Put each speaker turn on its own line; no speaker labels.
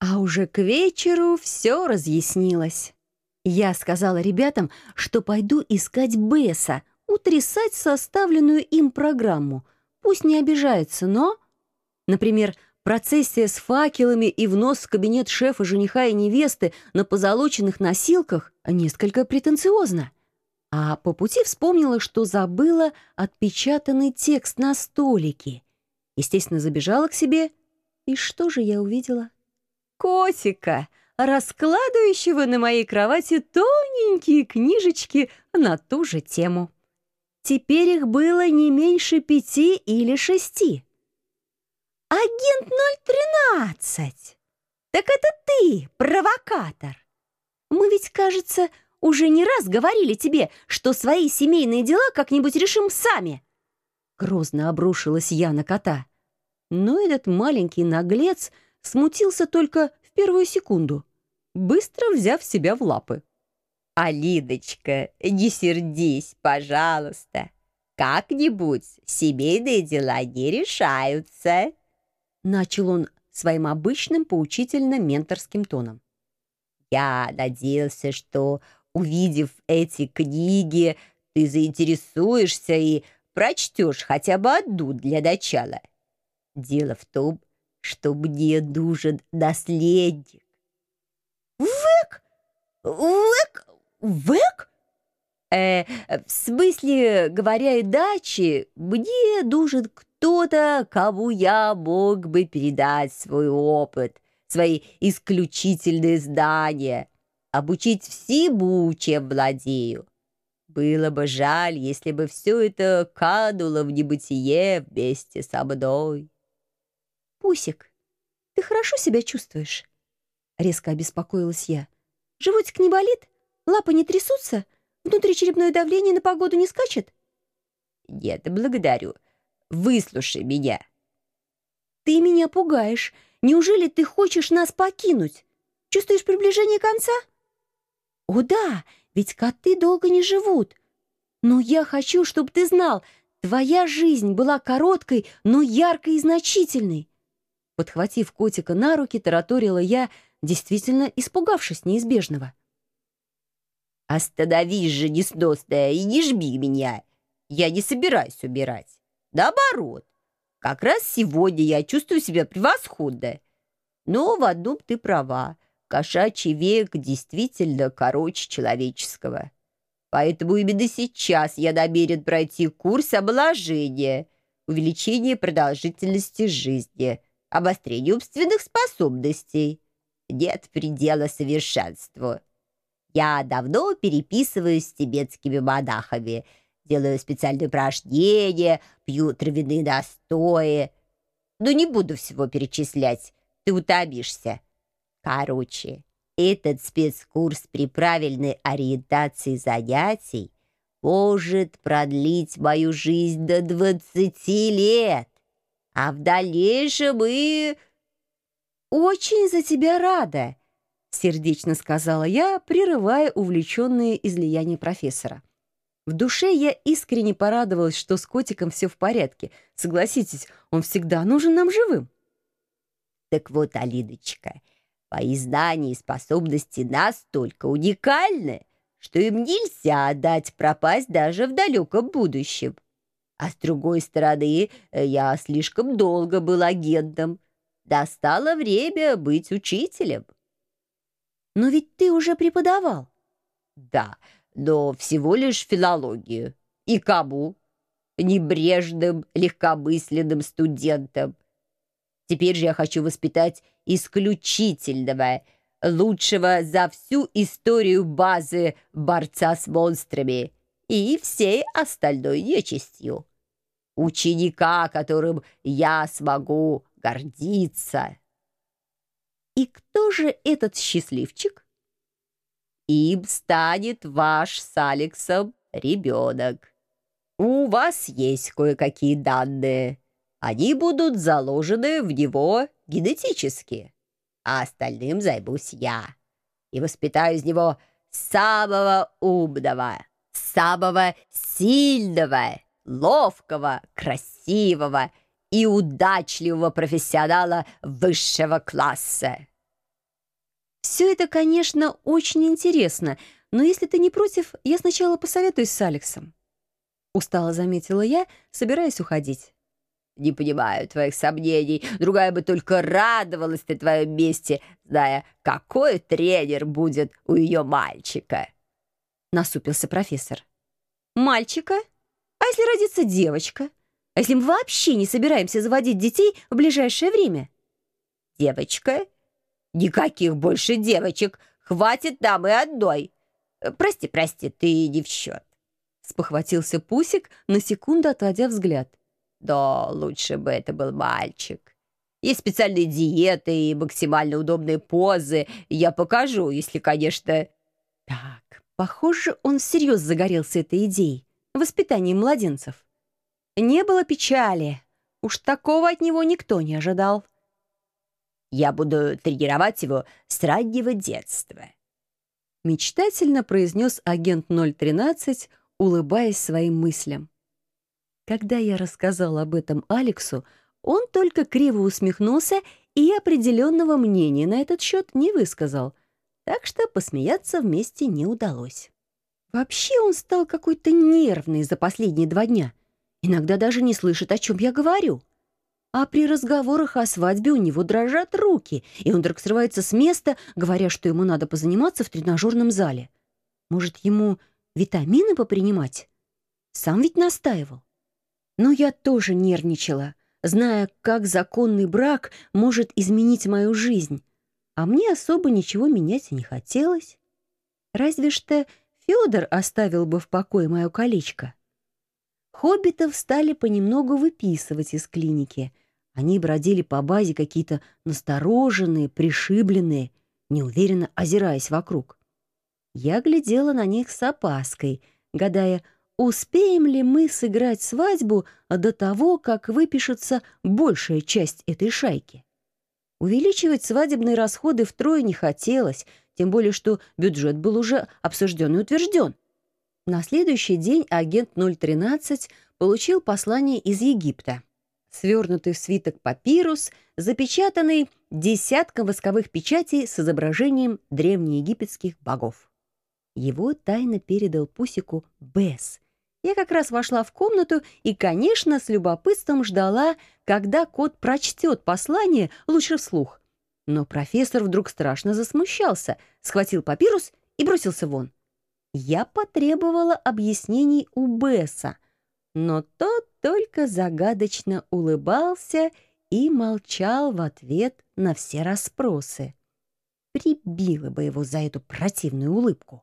А уже к вечеру все разъяснилось. Я сказала ребятам, что пойду искать Бесса, утрясать составленную им программу. Пусть не обижается, но... Например, процессия с факелами и внос в кабинет шефа жениха и невесты на позолоченных носилках несколько претенциозно. А по пути вспомнила, что забыла отпечатанный текст на столике. Естественно, забежала к себе. И что же я увидела? Котика, раскладывающего на моей кровати тоненькие книжечки на ту же тему. Теперь их было не меньше пяти или шести. «Агент 013! Так это ты, провокатор! Мы ведь, кажется, уже не раз говорили тебе, что свои семейные дела как-нибудь решим сами!» Грозно обрушилась я на кота. Но этот маленький наглец — смутился только в первую секунду, быстро взяв себя в лапы.
«Алидочка, не сердись, пожалуйста. Как-нибудь семейные дела не решаются»,
начал он своим обычным поучительно-менторским тоном.
«Я надеялся, что, увидев эти книги, ты заинтересуешься и прочтешь хотя бы одну для начала. Дело в том, что мне нужен наследник.
Век? Век? Век?
Э, в смысле, говоря иначе, мне нужен кто-то, кому я мог бы передать свой опыт, свои исключительные знания, обучить всему, чем владею. Было бы жаль, если бы все это кануло в небытие вместе со мной.
«Пусик, ты хорошо себя чувствуешь?» Резко обеспокоилась я. «Животик не болит? Лапы не трясутся? Внутричерепное давление на погоду не скачет?»
«Нет, благодарю. Выслушай меня».
«Ты меня пугаешь. Неужели ты хочешь нас покинуть? Чувствуешь приближение конца?» «О да, ведь коты долго не живут. Но я хочу, чтобы ты знал, твоя жизнь была короткой, но яркой и значительной. Подхватив котика на руки, тараторила я, действительно испугавшись неизбежного.
«Остановись же, несносная, и не жми меня! Я не собираюсь убирать. Наоборот, как раз сегодня я чувствую себя превосходно. Но в одном ты права. Кошачий век действительно короче человеческого. Поэтому именно сейчас я намерен пройти курс омоложения, увеличения продолжительности жизни» обострению умственных способностей. Нет предела совершенству. Я давно переписываюсь с тибетскими монахами, делаю специальные упражнения, пью травяные настои. Но не буду всего перечислять, ты утомишься. Короче, этот спецкурс при правильной ориентации занятий может продлить мою жизнь до 20 лет а в дальнейшем и...»
«Очень за тебя рада», — сердечно сказала я, прерывая увлеченные излияния профессора. В душе я искренне порадовалась, что с котиком все в порядке. Согласитесь, он всегда нужен нам живым.
Так вот, Алидочка, мои знания и способности настолько уникальны, что им нельзя дать пропасть даже в далеком будущем. А с другой стороны, э, я слишком долго был агентом. Достало время быть учителем.
Но ведь ты уже преподавал.
Да, но всего лишь филологию. И кому? Небрежным, легкомысленным студентам. Теперь же я хочу воспитать исключительного, лучшего за всю историю базы борца с монстрами и всей остальной нечистью ученика, которым я смогу гордиться.
И кто же этот счастливчик?
Им станет ваш с Алексом ребенок. У вас есть кое-какие данные. Они будут заложены в него генетически, а остальным займусь я и воспитаю из него самого умного, самого сильного, ловкого, красивого и удачливого профессионала высшего класса.
Все это, конечно, очень интересно, но если ты не против, я сначала посоветуюсь с Алексом. Устало заметила я, собираясь уходить.
Не понимаю твоих сомнений. Другая бы только радовалась на твоем месте, зная, какой тренер будет у ее мальчика.
Насупился профессор. Мальчика? А если родится девочка? А если мы вообще не собираемся заводить детей в ближайшее время?
Девочка? Никаких больше девочек. Хватит нам и одной. Прости, прости, ты не в счет.
Спохватился Пусик, на секунду отводя взгляд.
Да, лучше бы это был мальчик. Есть специальные диеты и максимально удобные позы. Я покажу, если, конечно...
Так, похоже, он всерьез загорелся этой идеей. Воспитанием младенцев. Не было печали. Уж такого от него никто не ожидал.
Я буду тренировать его с раннего детства.
Мечтательно произнес агент 013, улыбаясь своим мыслям. Когда я рассказал об этом Алексу, он только криво усмехнулся и определенного мнения на этот счет не высказал, так что посмеяться вместе не удалось. Вообще он стал какой-то нервный за последние два дня. Иногда даже не слышит, о чем я говорю. А при разговорах о свадьбе у него дрожат руки, и он вдруг срывается с места, говоря, что ему надо позаниматься в тренажерном зале. Может, ему витамины попринимать? Сам ведь настаивал. Но я тоже нервничала, зная, как законный брак может изменить мою жизнь. А мне особо ничего менять не хотелось. Разве что Федор оставил бы в покое мое колечко. Хоббитов стали понемногу выписывать из клиники. Они бродили по базе какие-то настороженные, пришибленные, неуверенно озираясь вокруг. Я глядела на них с опаской, гадая, Успеем ли мы сыграть свадьбу до того, как выпишется большая часть этой шайки? Увеличивать свадебные расходы втрое не хотелось, тем более что бюджет был уже обсужден и утвержден. На следующий день агент 013 получил послание из Египта. Свернутый в свиток папирус, запечатанный десятком восковых печатей с изображением древнеегипетских богов. Его тайно передал Пусику Бесс, я как раз вошла в комнату и, конечно, с любопытством ждала, когда кот прочтет послание лучше вслух. Но профессор вдруг страшно засмущался, схватил папирус и бросился вон. Я потребовала объяснений у Бесса, но тот только загадочно улыбался и молчал в ответ на все расспросы. Прибила бы его за эту противную улыбку.